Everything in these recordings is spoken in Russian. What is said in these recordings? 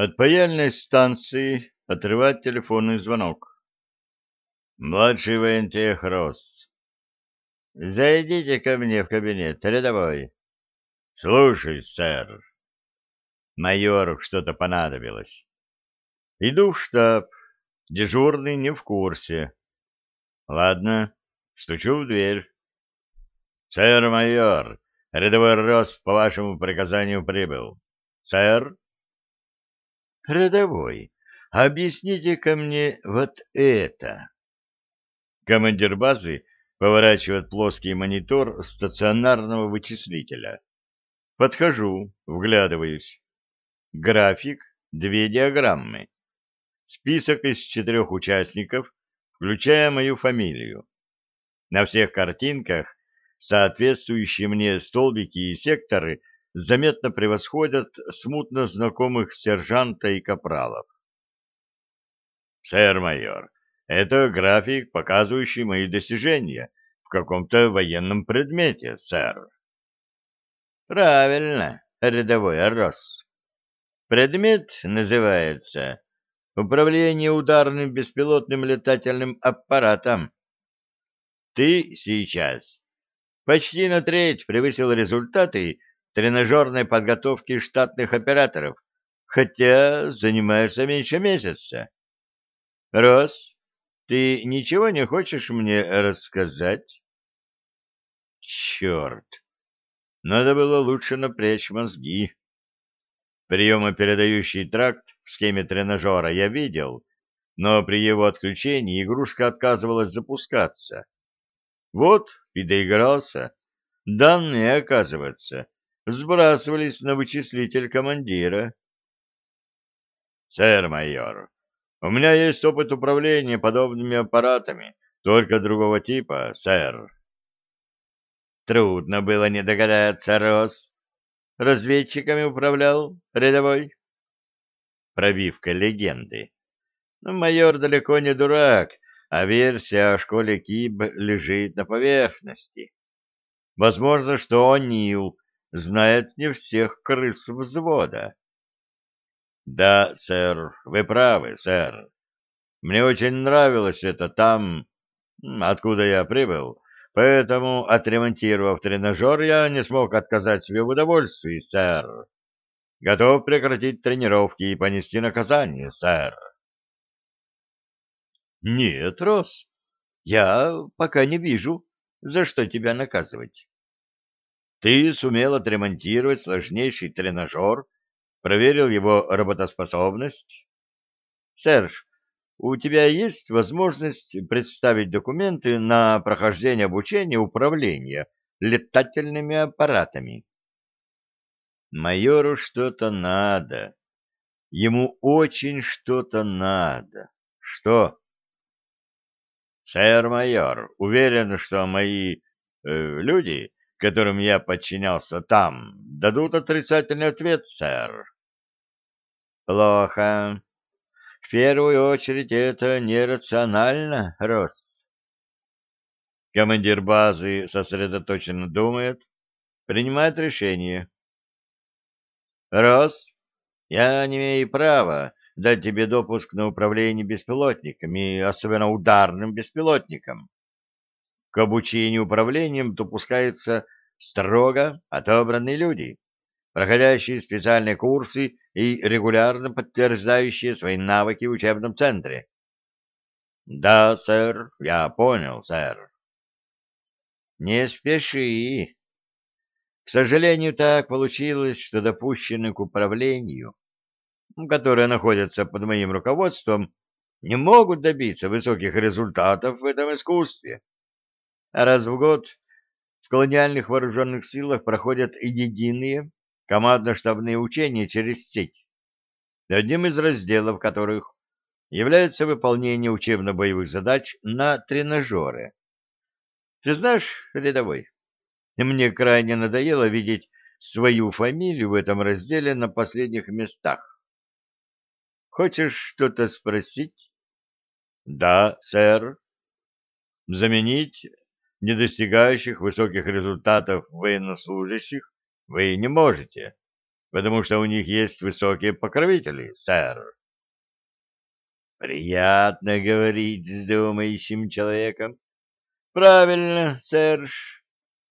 От паяльной станции отрывать телефонный звонок. Младший воентех Рос. Зайдите ко мне в кабинет, рядовой. Слушай, сэр. Майору что-то понадобилось. Иду в штаб. Дежурный не в курсе. Ладно, стучу в дверь. Сэр майор, рядовой Рос по вашему приказанию прибыл. Сэр? Рядовой, объясните-ка мне вот это. Командир базы поворачивает плоский монитор стационарного вычислителя. Подхожу, вглядываюсь. График, две диаграммы. Список из четырех участников, включая мою фамилию. На всех картинках соответствующие мне столбики и секторы заметно превосходят смутно знакомых сержанта и капралов. «Сэр майор, это график, показывающий мои достижения в каком-то военном предмете, сэр». «Правильно, рядовой Рос. Предмет называется «Управление ударным беспилотным летательным аппаратом». Ты сейчас почти на треть превысил результаты тренажерной подготовки штатных операторов, хотя занимаешься меньше месяца. Рос, ты ничего не хочешь мне рассказать? Черт! Надо было лучше напрячь мозги. Приемопередающий тракт в схеме тренажера я видел, но при его отключении игрушка отказывалась запускаться. Вот и доигрался. Данные, оказывается, сбрасывались на вычислитель командира. «Сэр майор, у меня есть опыт управления подобными аппаратами, только другого типа, сэр». Трудно было не догадаться, Рос. Разведчиками управлял рядовой. Пробивка легенды. Но майор далеко не дурак, а версия о школе Киб лежит на поверхности. Возможно, что О'Нил знает не всех крыс взвода. Да, сэр, вы правы, сэр. Мне очень нравилось это там, откуда я прибыл, поэтому, отремонтировав тренажер, я не смог отказать себе в удовольствии, сэр. Готов прекратить тренировки и понести наказание, сэр. Нет, Рос, я пока не вижу, за что тебя наказывать. Ты сумел отремонтировать сложнейший тренажер, проверил его работоспособность. Серж, у тебя есть возможность представить документы на прохождение обучения управления летательными аппаратами. Майору что-то надо. Ему очень что-то надо. Что? Сэр майор, уверен, что мои э, люди, которым я подчинялся там, дадут отрицательный ответ, сэр. Плохо. В первую очередь это нерационально, Росс. Командир базы сосредоточенно думает, принимает решение. Росс, я не имею права дать тебе допуск на управление беспилотниками, особенно ударным беспилотником. К обучению управлением допускаются строго отобранные люди, проходящие специальные курсы и регулярно подтверждающие свои навыки в учебном центре. Да, сэр, я понял, сэр. Не спеши. К сожалению, так получилось, что допущены к управлению которые находятся под моим руководством, не могут добиться высоких результатов в этом искусстве. Раз в год в колониальных вооруженных силах проходят единые командно-штабные учения через сеть, одним из разделов которых является выполнение учебно-боевых задач на тренажеры. Ты знаешь, рядовой, мне крайне надоело видеть свою фамилию в этом разделе на последних местах. Хочешь что-то спросить? Да, сэр. Заменить недостигающих высоких результатов военнослужащих вы не можете. потому что у них есть высокие покровители, сэр. Приятно говорить с думающим человеком. Правильно, сэрж.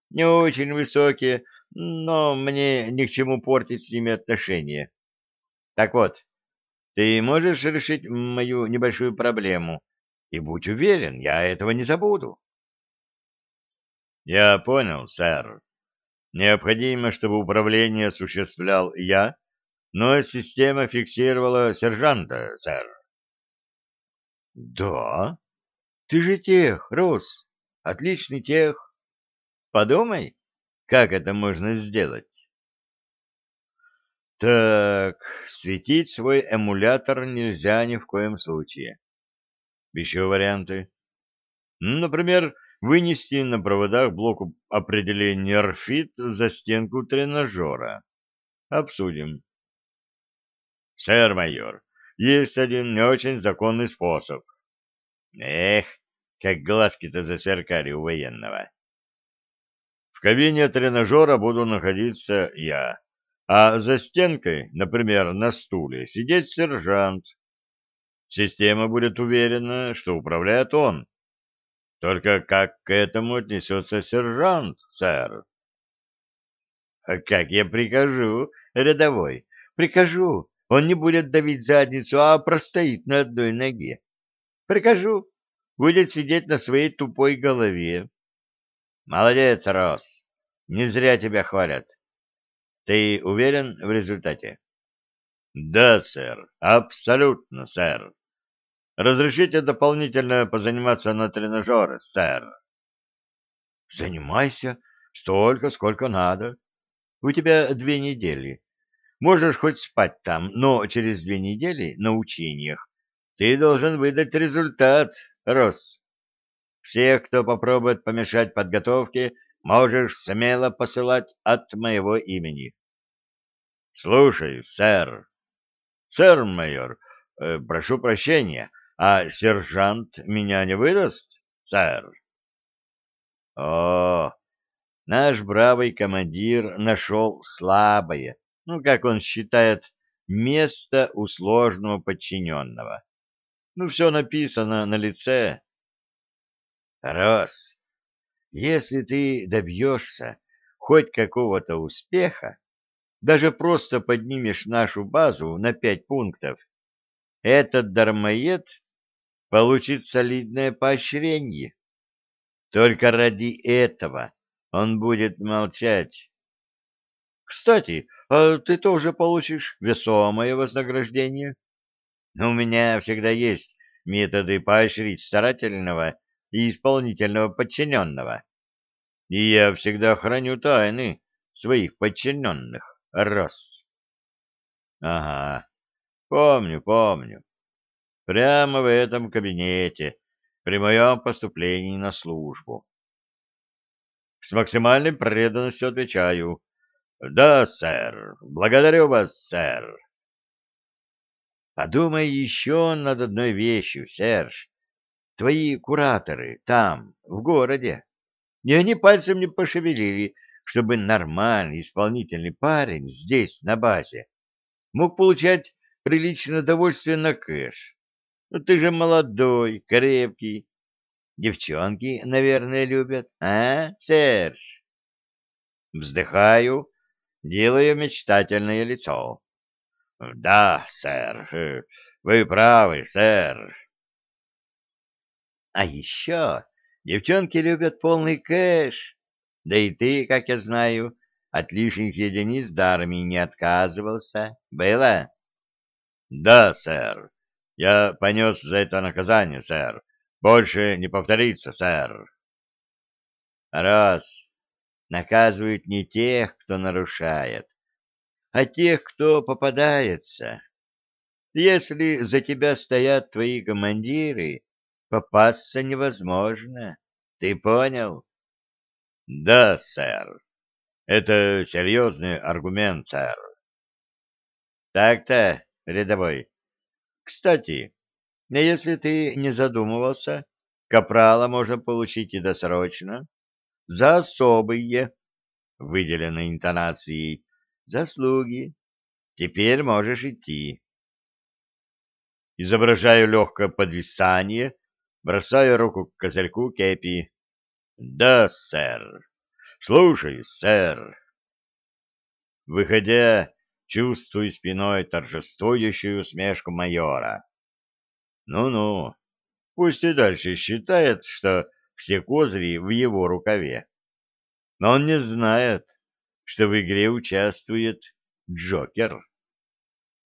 Не очень высокие, но мне ни к чему портить с ними отношения. Так вот, ты можешь решить мою небольшую проблему, и будь уверен, я этого не забуду. Я понял, сэр. Необходимо, чтобы управление осуществлял я, но система фиксировала сержанта, сэр. Да? Ты же тех, Рос. Отличный тех. Подумай, как это можно сделать. Так, светить свой эмулятор нельзя ни в коем случае. Еще варианты. Например, вынести на проводах блок определения RFID за стенку тренажера. Обсудим. Сэр майор, есть один не очень законный способ. Эх, как глазки-то засверкали у военного. В кабине тренажера буду находиться я, а за стенкой, например, на стуле, сидеть сержант. Система будет уверена, что управляет он. Только как к этому отнесется сержант, сэр? Как я прикажу, рядовой, прикажу. Он не будет давить задницу, а простоит на одной ноге. Прикажу. Будет сидеть на своей тупой голове. Молодец, Рос. Не зря тебя хвалят. Ты уверен в результате? Да, сэр. Абсолютно, сэр. Разрешите дополнительно позаниматься на тренажере, сэр. Занимайся столько, сколько надо. У тебя две недели. Можешь хоть спать там, но через две недели на учениях ты должен выдать результат, Рос. Всех, кто попробует помешать подготовке, можешь смело посылать от моего имени. Слушай, сэр. Сэр майор, э, прошу прощения, а сержант меня не выдаст, сэр? О, наш бравый командир нашел слабое, ну, как он считает, место у сложного подчиненного. Ну, все написано на лице. Рос, если ты добьешься хоть какого-то успеха, даже просто поднимешь нашу базу на пять пунктов, этот дармоед получит солидное поощрение. Только ради этого он будет молчать. Кстати, а ты тоже получишь весомое вознаграждение. У меня всегда есть методы поощрить старательного и исполнительного подчиненного. И я всегда храню тайны своих подчиненных, Рос. Ага, помню, помню. Прямо в этом кабинете, при моем поступлении на службу. С максимальной преданностью отвечаю. Да, сэр. Благодарю вас, сэр. Подумай еще над одной вещью, Серж твои кураторы там, в городе. И они пальцем не пошевелили, чтобы нормальный исполнительный парень здесь, на базе, мог получать приличное удовольствие на кэш. Ну, ты же молодой, крепкий. Девчонки, наверное, любят, а, Серж? Вздыхаю, делаю мечтательное лицо. Да, сэр, вы правы, сэр. А еще девчонки любят полный кэш. Да и ты, как я знаю, от лишних единиц до армии не отказывался. Было? Да, сэр. Я понес за это наказание, сэр. Больше не повторится, сэр. Раз. Наказывают не тех, кто нарушает, а тех, кто попадается. Если за тебя стоят твои командиры, попасться невозможно. Ты понял? Да, сэр. Это серьезный аргумент, сэр. Так-то, рядовой. Кстати, если ты не задумывался, капрала можно получить и досрочно, за особые, выделенные интонацией, заслуги Теперь можешь идти. Изображаю легкое подвисание, бросаю руку к козырьку кепи. Да, сэр. Слушаю, сэр. Выходя, чувствую спиной торжествующую усмешку майора. Ну-ну, пусть и дальше считает, что все козыри в его рукаве. Но он не знает, что в игре участвует Джокер.